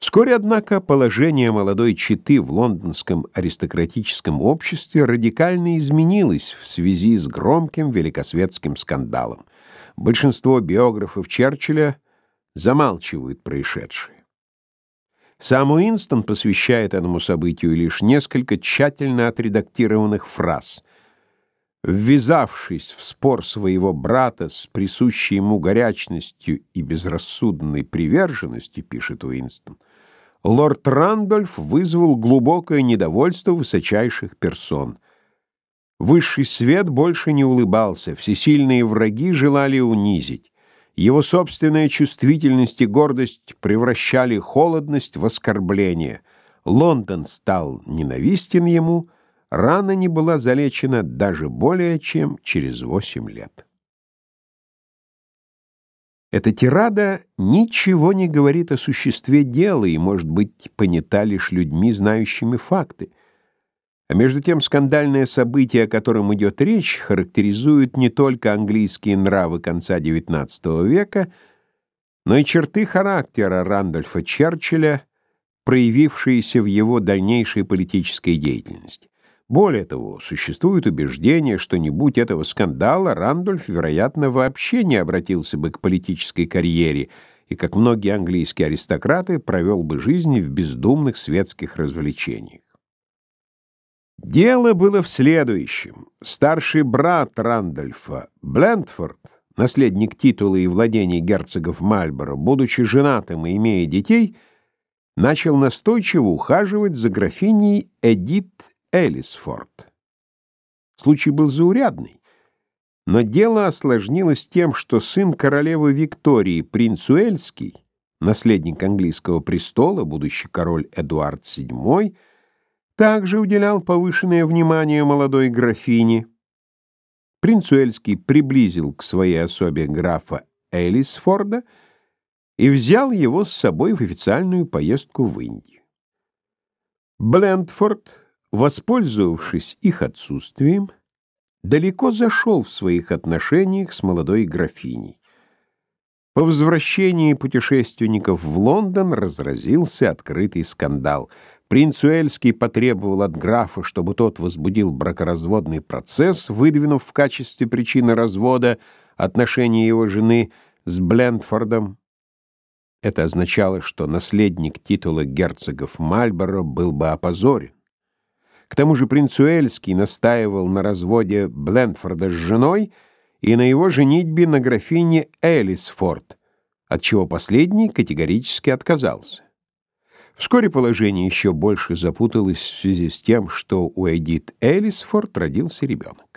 Вскоре, однако, положение молодой четы в лондонском аристократическом обществе радикально изменилось в связи с громким великосветским скандалом. Большинство биографов Черчилля замалчивают происшедшее. Сам Уинстон посвящает этому событию лишь несколько тщательно отредактированных фраз. Ввязавшись в спор своего брата с присущей ему горячностью и безрассудной приверженностью, пишет Уинстон, лорд Рандольф вызвал глубокое недовольство высочайших персон. Высший свет больше не улыбался, всесильные враги желали унизить. Его собственная чувствительность и гордость превращали холодность в оскорбление. Лондон стал ненавистен ему, рана не была залечена даже более чем через восемь лет. Эта тирада ничего не говорит о существе дела и может быть понята лишь людьми, знающими факты. А между тем скандальное событие, о котором идет речь, характеризует не только английские нравы конца XIX века, но и черты характера Рандольфа Черчилля, проявившиеся в его дальнейшей политической деятельности. Более того, существует убеждение, что не будь этого скандала, Рандольф, вероятно, вообще не обратился бы к политической карьере и, как многие английские аристократы, провел бы жизнь в бездумных светских развлечениях. Дело было в следующем. Старший брат Рандольфа, Блентфорд, наследник титула и владений герцогов Мальборо, будучи женатым и имея детей, начал настойчиво ухаживать за графиней Эдит Элисфорд. Случай был заурядный, но дело осложнилось тем, что сын королевы Виктории, принц Уэльский, наследник английского престола, будущий король Эдуард VII, также уделял повышенное внимание молодой графине. Принц Уэльский приблизил к своей особе графа Элисфорда и взял его с собой в официальную поездку в Индию. Блендфорд воспользовавшись их отсутствием, далеко зашел в своих отношениях с молодой графиней. По возвращении путешественников в Лондон разразился открытый скандал. Принц Уэльский потребовал от графа, чтобы тот возбудил бракоразводный процесс, выдвинув в качестве причины развода отношения его жены с Блендфордом. Это означало, что наследник титула герцогов Мальборо был бы опозорен. К тому же принц Уэльский настаивал на разводе Блендфорда с женой и на его женитьбе на графине Элисфорд, от чего последний категорически отказался. Вскоре положение еще больше запуталось в связи с тем, что у Эдит Элисфорд родился ребенок.